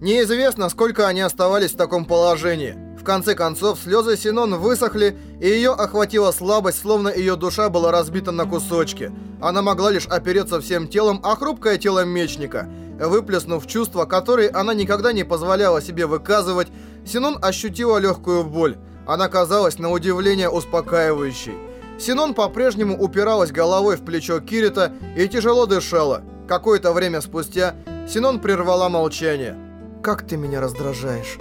Неизвестно, сколько они оставались в таком положении. В конце концов, слезы Синон высохли, и ее охватила слабость, словно ее душа была разбита на кусочки. Она могла лишь опереться всем телом о хрупкое тело мечника. Выплеснув чувства, которые она никогда не позволяла себе выказывать, Синон ощутила легкую боль. Она казалась на удивление успокаивающей. Синон по-прежнему упиралась головой в плечо Кирита и тяжело дышала. Какое-то время спустя Синон прервала молчание. Как ты меня раздражаешь.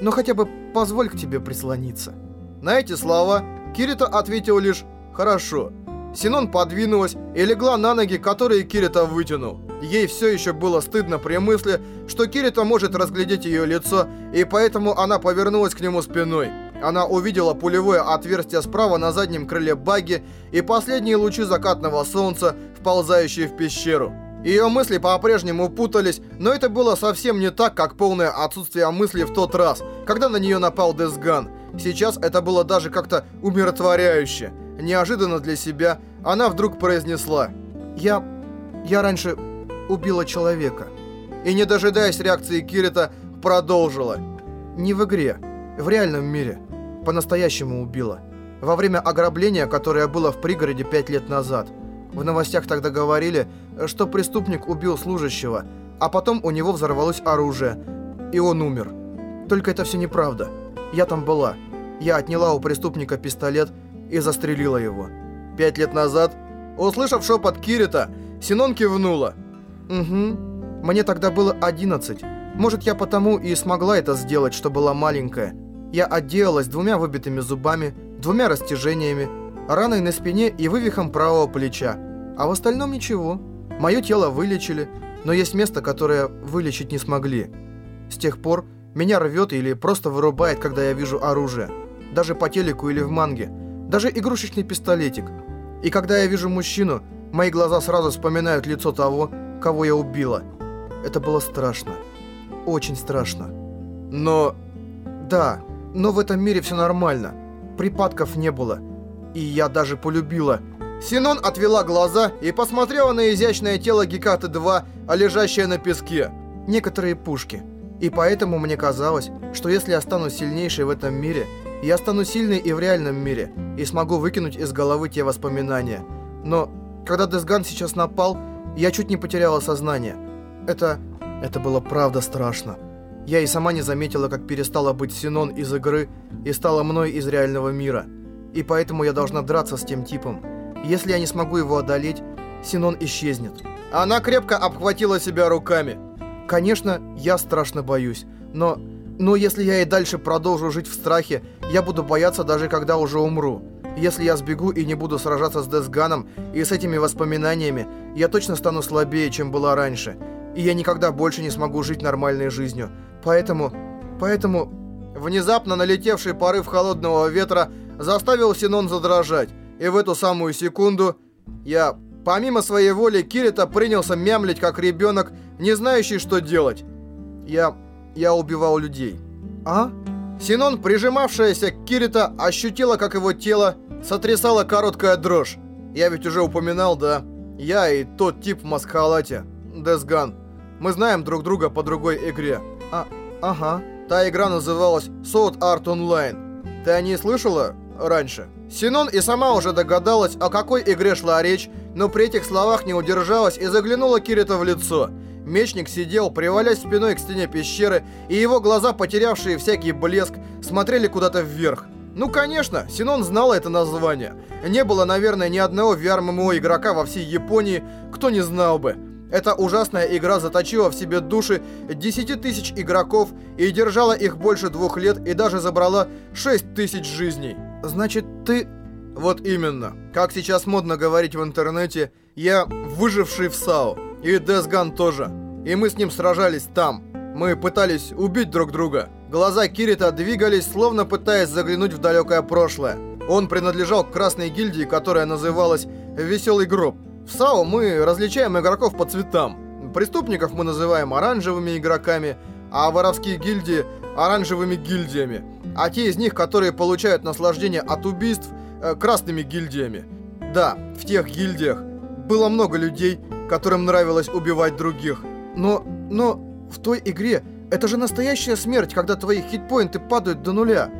Но хотя бы позволь к тебе прислониться. На эти слова Кирита ответил лишь «Хорошо». Синон подвинулась и легла на ноги, которые Кирита вытянул. Ей все еще было стыдно при мысли, что Кирита может разглядеть ее лицо, и поэтому она повернулась к нему спиной. Она увидела пулевое отверстие справа на заднем крыле багги и последние лучи закатного солнца, вползающие в пещеру. Ее мысли по-прежнему путались, но это было совсем не так, как полное отсутствие мыслей в тот раз, когда на нее напал Десган. Сейчас это было даже как-то умиротворяюще. Неожиданно для себя она вдруг произнесла «Я... я раньше убила человека». И не дожидаясь реакции Кирита, продолжила «Не в игре, в реальном мире. По-настоящему убила. Во время ограбления, которое было в пригороде пять лет назад». В новостях тогда говорили, что преступник убил служащего, а потом у него взорвалось оружие, и он умер. Только это все неправда. Я там была. Я отняла у преступника пистолет и застрелила его. Пять лет назад, услышав шепот Кирита, Синон кивнула. «Угу. Мне тогда было 11. Может, я потому и смогла это сделать, что была маленькая. Я отделалась двумя выбитыми зубами, двумя растяжениями, раной на спине и вывихом правого плеча. А в остальном ничего. Мое тело вылечили, но есть место, которое вылечить не смогли. С тех пор меня рвет или просто вырубает, когда я вижу оружие. Даже по телеку или в манге. Даже игрушечный пистолетик. И когда я вижу мужчину, мои глаза сразу вспоминают лицо того, кого я убила. Это было страшно. Очень страшно. Но... Да, но в этом мире все нормально. Припадков не было. И я даже полюбила. Синон отвела глаза и посмотрела на изящное тело Гекаты-2, а лежащее на песке. Некоторые пушки. И поэтому мне казалось, что если я стану сильнейшей в этом мире, я стану сильной и в реальном мире, и смогу выкинуть из головы те воспоминания. Но, когда Десган сейчас напал, я чуть не потеряла сознание. Это... это было правда страшно. Я и сама не заметила, как перестала быть Синон из игры и стала мной из реального мира. И поэтому я должна драться с тем типом. Если я не смогу его одолеть, Синон исчезнет. Она крепко обхватила себя руками. Конечно, я страшно боюсь, но... Но если я и дальше продолжу жить в страхе, я буду бояться даже когда уже умру. Если я сбегу и не буду сражаться с Десганом и с этими воспоминаниями, я точно стану слабее, чем была раньше. И я никогда больше не смогу жить нормальной жизнью. Поэтому... Поэтому... Внезапно налетевший порыв холодного ветра заставил Синон задрожать. И в эту самую секунду я, помимо своей воли, Кирита принялся мямлить, как ребенок, не знающий, что делать. Я... я убивал людей. А? Синон, прижимавшаяся к Кирита, ощутила, как его тело сотрясала короткая дрожь. Я ведь уже упоминал, да? Я и тот тип в маскалате. Десган. Мы знаем друг друга по другой игре. А, ага. Та игра называлась Sword Art Online. Ты о ней слышала раньше? Синон и сама уже догадалась, о какой игре шла речь, но при этих словах не удержалась и заглянула Кирита в лицо. Мечник сидел, привалясь спиной к стене пещеры, и его глаза, потерявшие всякий блеск, смотрели куда-то вверх. Ну, конечно, Синон знала это название. Не было, наверное, ни одного VR-MMO игрока во всей Японии, кто не знал бы. Эта ужасная игра заточила в себе души 10 тысяч игроков и держала их больше двух лет и даже забрала 6 тысяч жизней. Значит, ты... Вот именно. Как сейчас модно говорить в интернете, я выживший в САО. И Десган тоже. И мы с ним сражались там. Мы пытались убить друг друга. Глаза Кирита двигались, словно пытаясь заглянуть в далекое прошлое. Он принадлежал к красной гильдии, которая называлась «Веселый гроб». В САО мы различаем игроков по цветам. Преступников мы называем оранжевыми игроками, а воровские гильдии – оранжевыми гильдиями а те из них, которые получают наслаждение от убийств, э, красными гильдиями. Да, в тех гильдиях было много людей, которым нравилось убивать других. Но, но в той игре Это же настоящая смерть, когда твои хитпоинты падают до нуля.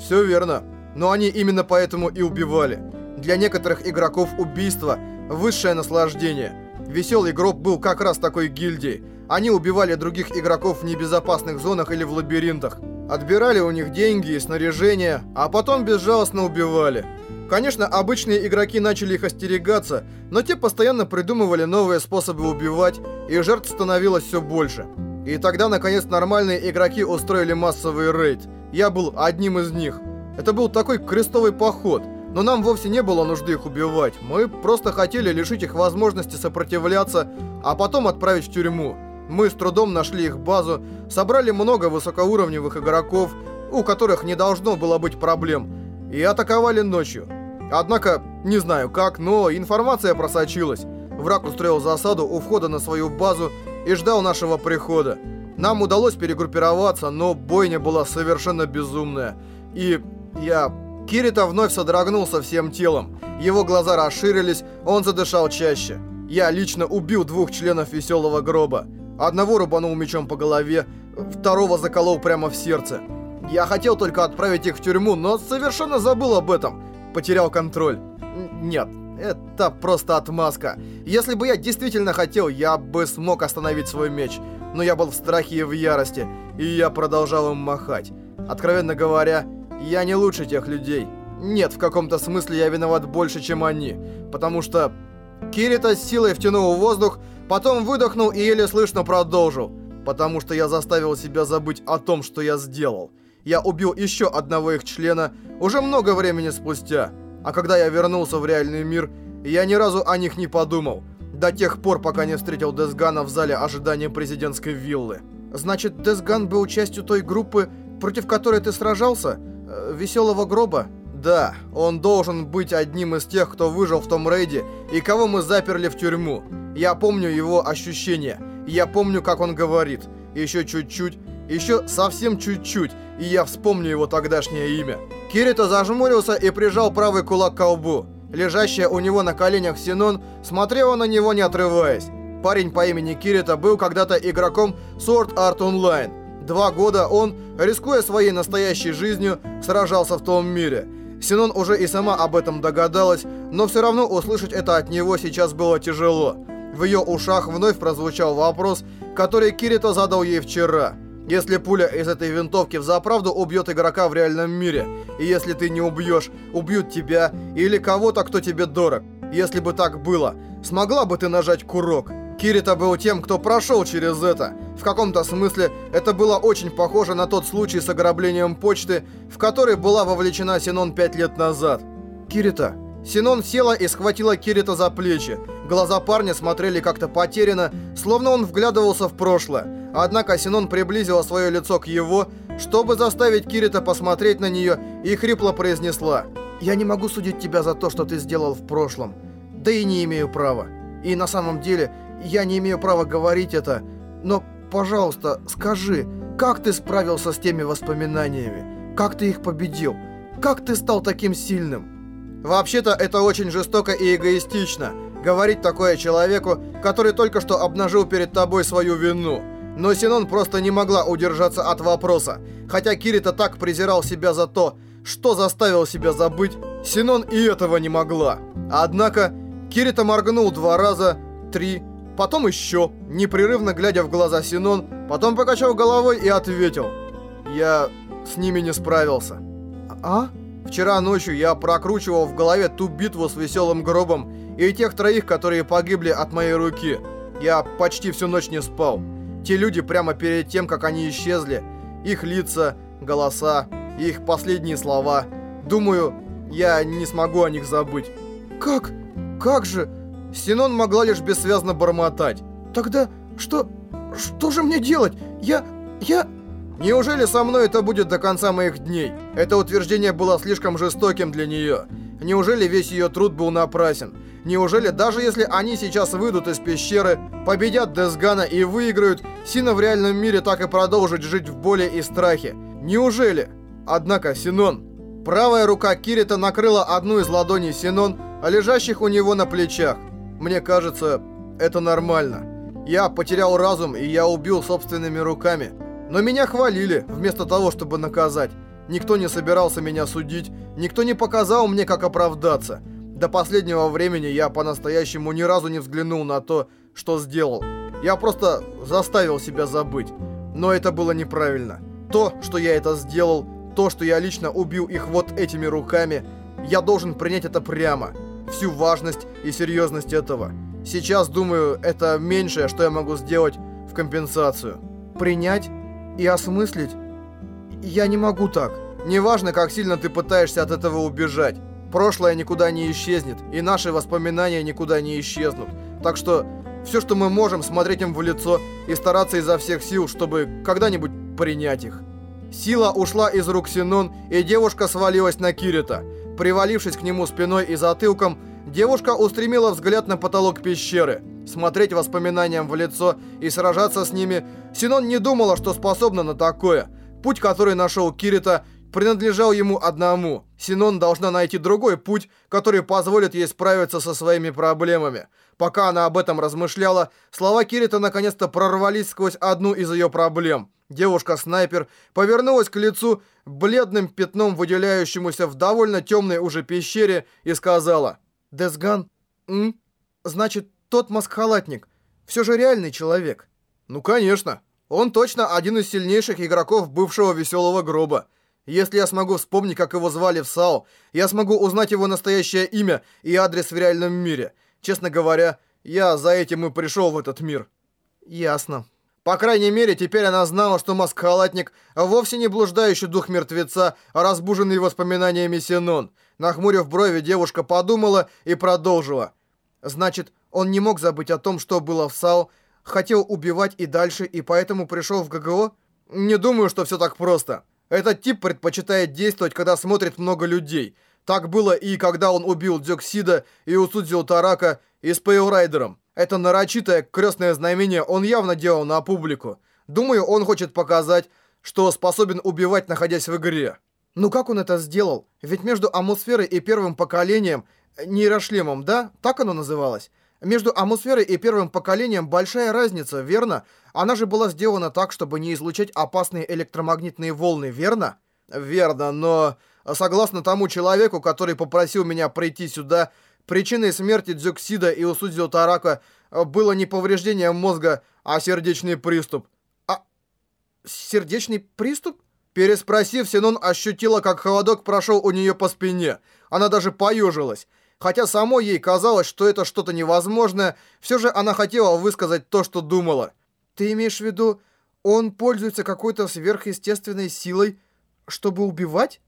Все верно. Но они именно поэтому и убивали. Для некоторых игроков убийство – высшее наслаждение. Веселый гроб был как раз такой гильдией. Они убивали других игроков в небезопасных зонах или в лабиринтах. Отбирали у них деньги и снаряжение, а потом безжалостно убивали. Конечно, обычные игроки начали их остерегаться, но те постоянно придумывали новые способы убивать, и жертв становилось все больше. И тогда, наконец, нормальные игроки устроили массовый рейд. Я был одним из них. Это был такой крестовый поход, но нам вовсе не было нужды их убивать. Мы просто хотели лишить их возможности сопротивляться, а потом отправить в тюрьму. Мы с трудом нашли их базу, собрали много высокоуровневых игроков, у которых не должно было быть проблем, и атаковали ночью. Однако, не знаю как, но информация просочилась. Враг устроил засаду у входа на свою базу и ждал нашего прихода. Нам удалось перегруппироваться, но бойня была совершенно безумная. И я... Кирита вновь содрогнулся всем телом. Его глаза расширились, он задышал чаще. Я лично убил двух членов веселого гроба. Одного рубанул мечом по голове, второго заколол прямо в сердце. Я хотел только отправить их в тюрьму, но совершенно забыл об этом потерял контроль. Нет, это просто отмазка. Если бы я действительно хотел, я бы смог остановить свой меч. Но я был в страхе и в ярости, и я продолжал им махать. Откровенно говоря, я не лучше тех людей. Нет, в каком-то смысле я виноват больше, чем они. Потому что... Кирита силой втянул воздух, потом выдохнул и еле слышно продолжил. Потому что я заставил себя забыть о том, что я сделал я убил еще одного их члена уже много времени спустя. А когда я вернулся в реальный мир, я ни разу о них не подумал. До тех пор, пока не встретил Десгана в зале ожидания президентской виллы. Значит, Десган был частью той группы, против которой ты сражался? Э, веселого гроба? Да, он должен быть одним из тех, кто выжил в том рейде и кого мы заперли в тюрьму. Я помню его ощущения. Я помню, как он говорит. Еще чуть-чуть, еще совсем чуть-чуть, и я вспомню его тогдашнее имя. Кирита зажмурился и прижал правый кулак к колбу. Лежащая у него на коленях Синон смотрела на него не отрываясь. Парень по имени Кирита был когда-то игроком Sword Art Online. Два года он, рискуя своей настоящей жизнью, сражался в том мире. Синон уже и сама об этом догадалась, но все равно услышать это от него сейчас было тяжело. В ее ушах вновь прозвучал вопрос, который Кирита задал ей вчера – если пуля из этой винтовки взаправду убьет игрока в реальном мире, и если ты не убьешь, убьют тебя или кого-то, кто тебе дорог. Если бы так было, смогла бы ты нажать курок? Кирита был тем, кто прошел через это. В каком-то смысле это было очень похоже на тот случай с ограблением почты, в который была вовлечена Синон пять лет назад. Кирита. Синон села и схватила Кирита за плечи. Глаза парня смотрели как-то потеряно, словно он вглядывался в прошлое. Однако Синон приблизила свое лицо к его, чтобы заставить Кирита посмотреть на нее, и хрипло произнесла «Я не могу судить тебя за то, что ты сделал в прошлом. Да и не имею права. И на самом деле, я не имею права говорить это. Но, пожалуйста, скажи, как ты справился с теми воспоминаниями? Как ты их победил? Как ты стал таким сильным?» Вообще-то это очень жестоко и эгоистично. Говорить такое человеку, который только что обнажил перед тобой свою вину. Но Синон просто не могла удержаться от вопроса. Хотя Кирита так презирал себя за то, что заставил себя забыть, Синон и этого не могла. Однако Кирита моргнул два раза, три, потом еще, непрерывно глядя в глаза Синон, потом покачал головой и ответил. «Я с ними не справился». «А?» Вчера ночью я прокручивал в голове ту битву с веселым гробом и тех троих, которые погибли от моей руки. Я почти всю ночь не спал. Те люди прямо перед тем, как они исчезли, их лица, голоса, их последние слова. Думаю, я не смогу о них забыть. Как? Как же? Синон могла лишь бессвязно бормотать. Тогда что... что же мне делать? Я... я... Неужели со мной это будет до конца моих дней? Это утверждение было слишком жестоким для нее. Неужели весь ее труд был напрасен? Неужели даже если они сейчас выйдут из пещеры, победят Десгана и выиграют, Сина в реальном мире так и продолжит жить в боли и страхе? Неужели? Однако, Синон... Правая рука Кирита накрыла одну из ладоней Синон, лежащих у него на плечах. Мне кажется, это нормально. Я потерял разум, и я убил собственными руками. Но меня хвалили, вместо того, чтобы наказать. Никто не собирался меня судить, никто не показал мне, как оправдаться. До последнего времени я по-настоящему ни разу не взглянул на то, что сделал. Я просто заставил себя забыть. Но это было неправильно. То, что я это сделал, то, что я лично убил их вот этими руками, я должен принять это прямо. Всю важность и серьезность этого. Сейчас, думаю, это меньшее, что я могу сделать в компенсацию. Принять и осмыслить? Я не могу так. Неважно, как сильно ты пытаешься от этого убежать. Прошлое никуда не исчезнет, и наши воспоминания никуда не исчезнут. Так что все, что мы можем, смотреть им в лицо и стараться изо всех сил, чтобы когда-нибудь принять их. Сила ушла из рук Синон, и девушка свалилась на Кирита. Привалившись к нему спиной и затылком, девушка устремила взгляд на потолок пещеры. Смотреть воспоминаниям в лицо и сражаться с ними, Синон не думала, что способна на такое. Путь, который нашел Кирита, принадлежал ему одному. Синон должна найти другой путь, который позволит ей справиться со своими проблемами. Пока она об этом размышляла, слова Кирита наконец-то прорвались сквозь одну из ее проблем. Девушка-снайпер повернулась к лицу, бледным пятном выделяющемуся в довольно темной уже пещере, и сказала «Десган, м? Значит, тот маскхалатник все же реальный человек?» «Ну, конечно. Он точно один из сильнейших игроков бывшего веселого гроба. Если я смогу вспомнить, как его звали в САУ, я смогу узнать его настоящее имя и адрес в реальном мире. Честно говоря, я за этим и пришел в этот мир. Ясно. По крайней мере, теперь она знала, что маскхалатник вовсе не блуждающий дух мертвеца, а разбуженный воспоминаниями Синон. Нахмурив брови, девушка подумала и продолжила. Значит, он не мог забыть о том, что было в САУ, хотел убивать и дальше, и поэтому пришел в ГГО? Не думаю, что все так просто. Этот тип предпочитает действовать, когда смотрит много людей. Так было и когда он убил Дзёксида и Усудзио Тарака и с Пейлрайдером. Это нарочитое крестное знамение он явно делал на публику. Думаю, он хочет показать, что способен убивать, находясь в игре. Ну как он это сделал? Ведь между атмосферой и первым поколением, нейрошлемом, да? Так оно называлось? Между атмосферой и первым поколением большая разница, верно? Она же была сделана так, чтобы не излучать опасные электромагнитные волны, верно? Верно, но согласно тому человеку, который попросил меня прийти сюда, причиной смерти Дзюксида и Усудзио Тарака было не повреждение мозга, а сердечный приступ. А... сердечный приступ? Переспросив, Синон ощутила, как холодок прошел у нее по спине. Она даже поежилась. Хотя самой ей казалось, что это что-то невозможное, все же она хотела высказать то, что думала. «Ты имеешь в виду, он пользуется какой-то сверхъестественной силой, чтобы убивать?»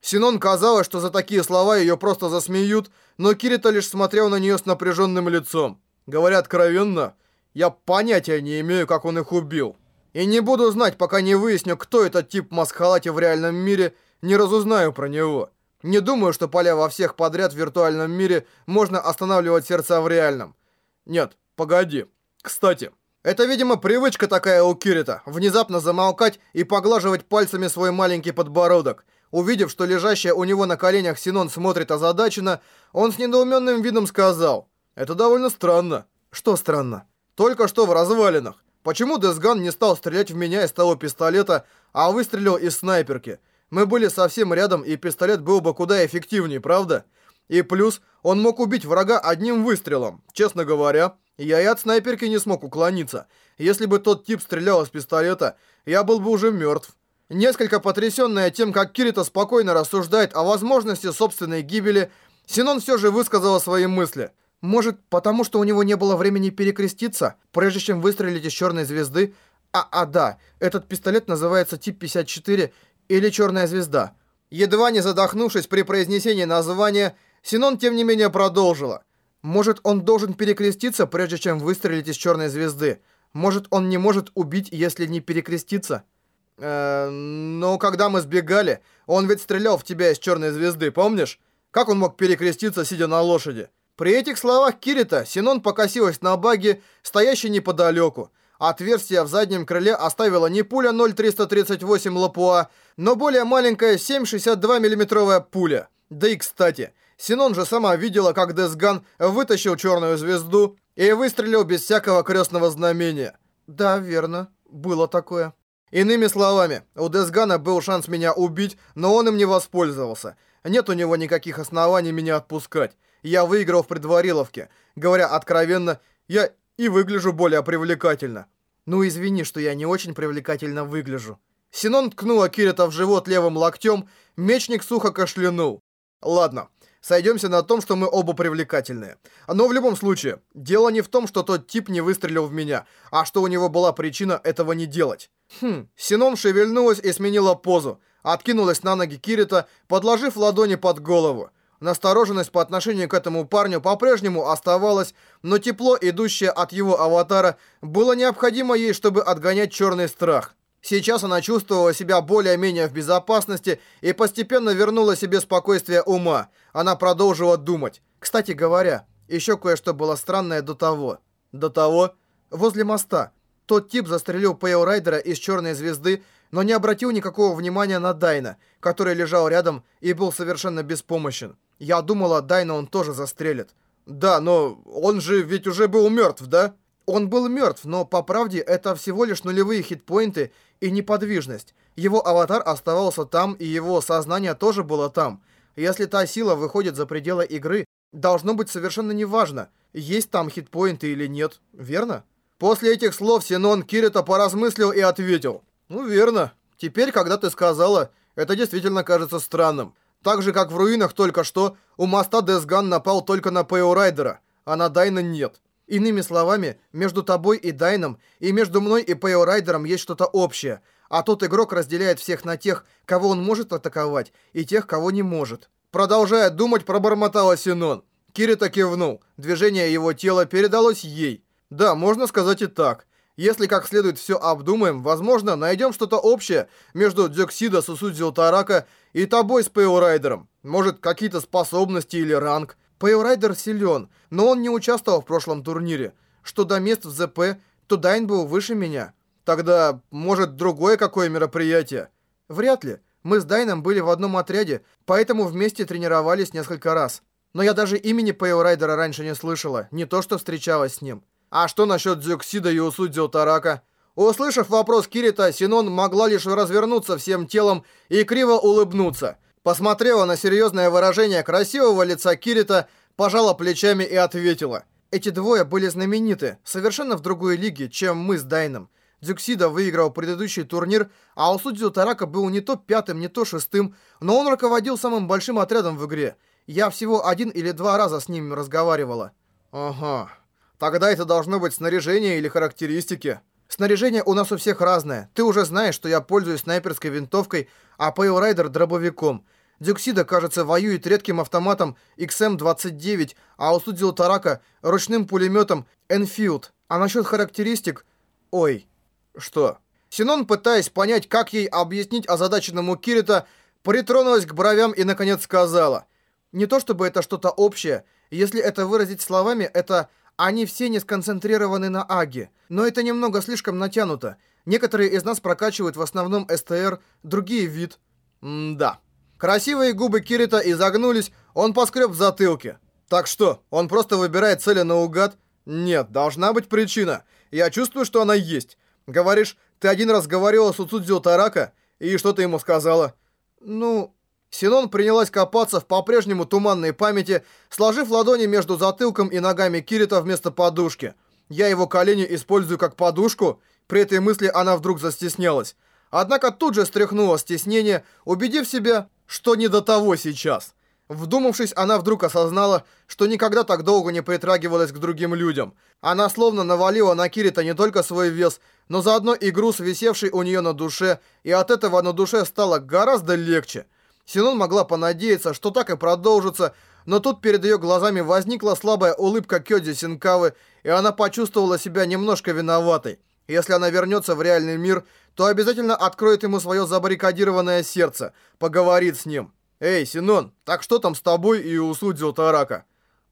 Синон казалось, что за такие слова ее просто засмеют, но Кирита лишь смотрел на нее с напряженным лицом. Говоря откровенно, я понятия не имею, как он их убил. И не буду знать, пока не выясню, кто этот тип в маскхалате в реальном мире, не разузнаю про него. Не думаю, что поля во всех подряд в виртуальном мире можно останавливать сердца в реальном. Нет, погоди. Кстати, это, видимо, привычка такая у Кирита. Внезапно замолкать и поглаживать пальцами свой маленький подбородок. Увидев, что лежащая у него на коленях Синон смотрит озадаченно, он с недоуменным видом сказал. Это довольно странно. Что странно? Только что в развалинах. Почему Десган не стал стрелять в меня из того пистолета, а выстрелил из снайперки? Мы были совсем рядом, и пистолет был бы куда эффективнее, правда? И плюс, он мог убить врага одним выстрелом. Честно говоря, я и от снайперки не смог уклониться. Если бы тот тип стрелял из пистолета, я был бы уже мертв. Несколько потрясенная тем, как Кирита спокойно рассуждает о возможности собственной гибели, Синон все же высказала свои мысли. Может, потому что у него не было времени перекреститься, прежде чем выстрелить из черной звезды? А, а да, этот пистолет называется тип 54 или «Черная звезда». Едва не задохнувшись при произнесении названия, Синон тем не менее продолжила. Может, он должен перекреститься, прежде чем выстрелить из «Черной звезды». Может, он не может убить, если не перекреститься. Э, но когда мы сбегали, он ведь стрелял в тебя из «Черной звезды», помнишь? Как он мог перекреститься, сидя на лошади? При этих словах Кирита Синон покосилась на баги, стоящий неподалеку. Отверстие в заднем крыле оставила не пуля 0,338 Лапуа, но более маленькая 7,62 миллиметровая пуля. Да и кстати, Синон же сама видела, как Десган вытащил черную звезду и выстрелил без всякого крестного знамения. Да, верно, было такое. Иными словами, у Десгана был шанс меня убить, но он им не воспользовался. Нет у него никаких оснований меня отпускать. Я выиграл в предвариловке. Говоря откровенно, я и выгляжу более привлекательно. Ну извини, что я не очень привлекательно выгляжу. Синон ткнула Кирита в живот левым локтем, мечник сухо кашлянул. Ладно, сойдемся на том, что мы оба привлекательные. Но в любом случае, дело не в том, что тот тип не выстрелил в меня, а что у него была причина этого не делать. Хм, Синон шевельнулась и сменила позу, откинулась на ноги Кирита, подложив ладони под голову. Настороженность по отношению к этому парню по-прежнему оставалась, но тепло, идущее от его аватара, было необходимо ей, чтобы отгонять черный страх. Сейчас она чувствовала себя более-менее в безопасности и постепенно вернула себе спокойствие ума. Она продолжила думать. Кстати говоря, еще кое-что было странное до того. До того? Возле моста. Тот тип застрелил Пейл Райдера из Черной Звезды, но не обратил никакого внимания на Дайна, который лежал рядом и был совершенно беспомощен. Я думала, Дайна он тоже застрелит. Да, но он же ведь уже был мертв, да? Он был мертв, но по правде это всего лишь нулевые хитпоинты и неподвижность. Его аватар оставался там, и его сознание тоже было там. Если та сила выходит за пределы игры, должно быть совершенно неважно, есть там хитпоинты или нет, верно? После этих слов Синон Кирита поразмыслил и ответил. «Ну, верно. Теперь, когда ты сказала, это действительно кажется странным. Так же, как в руинах только что, у моста Десган напал только на Пэо Райдера, а на Дайна нет. Иными словами, между тобой и Дайном, и между мной и Пэо Райдером есть что-то общее, а тот игрок разделяет всех на тех, кого он может атаковать, и тех, кого не может». Продолжая думать, пробормотала Синон. Кирита кивнул. Движение его тела передалось ей. Да, можно сказать и так. Если как следует все обдумаем, возможно, найдем что-то общее между Дёксида Сусудзио Тарака и тобой с Пэйорайдером. Может, какие-то способности или ранг. Пэйорайдер силен, но он не участвовал в прошлом турнире. Что до мест в ЗП, то Дайн был выше меня. Тогда, может, другое какое мероприятие? Вряд ли. Мы с Дайном были в одном отряде, поэтому вместе тренировались несколько раз. Но я даже имени Пэйорайдера раньше не слышала, не то что встречалась с ним. А что насчет Дзюксида и Усудзио Тарака? Услышав вопрос Кирита, Синон могла лишь развернуться всем телом и криво улыбнуться. Посмотрела на серьезное выражение красивого лица Кирита, пожала плечами и ответила. Эти двое были знамениты, совершенно в другой лиге, чем мы с Дайном. Дзюксида выиграл предыдущий турнир, а Усудзио Тарака был не то пятым, не то шестым, но он руководил самым большим отрядом в игре. Я всего один или два раза с ним разговаривала. Ага. Тогда это должно быть снаряжение или характеристики. Снаряжение у нас у всех разное. Ты уже знаешь, что я пользуюсь снайперской винтовкой, а Пейл Райдер дробовиком. Дюксида, кажется, воюет редким автоматом XM-29, а у Судзил Тарака ручным пулеметом Enfield. А насчет характеристик... Ой, что? Синон, пытаясь понять, как ей объяснить озадаченному Кирита, притронулась к бровям и, наконец, сказала. Не то чтобы это что-то общее. Если это выразить словами, это они все не сконцентрированы на Аге, но это немного слишком натянуто. Некоторые из нас прокачивают в основном СТР, другие вид. М-да. Красивые губы Кирита изогнулись, он поскреб в затылке. Так что, он просто выбирает цели наугад? Нет, должна быть причина. Я чувствую, что она есть. Говоришь, ты один раз говорила с Уцудзио Тарака, и что ты ему сказала? Ну, Синон принялась копаться в по-прежнему туманной памяти, сложив ладони между затылком и ногами Кирита вместо подушки. Я его колени использую как подушку? При этой мысли она вдруг застеснялась. Однако тут же стряхнула стеснение, убедив себя, что не до того сейчас. Вдумавшись, она вдруг осознала, что никогда так долго не притрагивалась к другим людям. Она словно навалила на Кирита не только свой вес, но заодно и груз, висевший у нее на душе, и от этого на душе стало гораздо легче – Синон могла понадеяться, что так и продолжится, но тут перед ее глазами возникла слабая улыбка Кёдзи Синкавы, и она почувствовала себя немножко виноватой. Если она вернется в реальный мир, то обязательно откроет ему свое забаррикадированное сердце, поговорит с ним. «Эй, Синон, так что там с тобой и у Судзио Тарака?»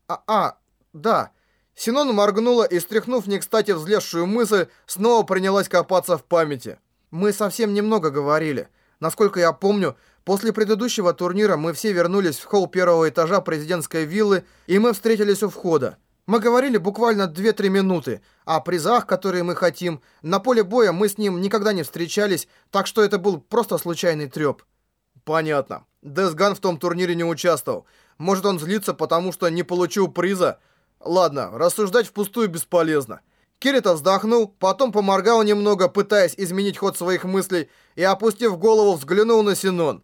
«А, а, да». Синон моргнула и, стряхнув не кстати взлезшую мысль, снова принялась копаться в памяти. «Мы совсем немного говорили. Насколько я помню, После предыдущего турнира мы все вернулись в холл первого этажа президентской виллы, и мы встретились у входа. Мы говорили буквально 2-3 минуты о призах, которые мы хотим. На поле боя мы с ним никогда не встречались, так что это был просто случайный трёп. Понятно. Десган в том турнире не участвовал. Может, он злится, потому что не получил приза? Ладно, рассуждать впустую бесполезно. Кирита вздохнул, потом поморгал немного, пытаясь изменить ход своих мыслей, и, опустив голову, взглянул на Синон.